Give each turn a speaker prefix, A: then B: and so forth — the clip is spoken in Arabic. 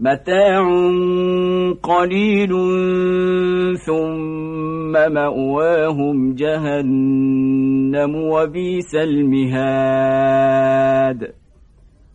A: متاع قليل ثم مأواهم جهنم وبيس المهاد.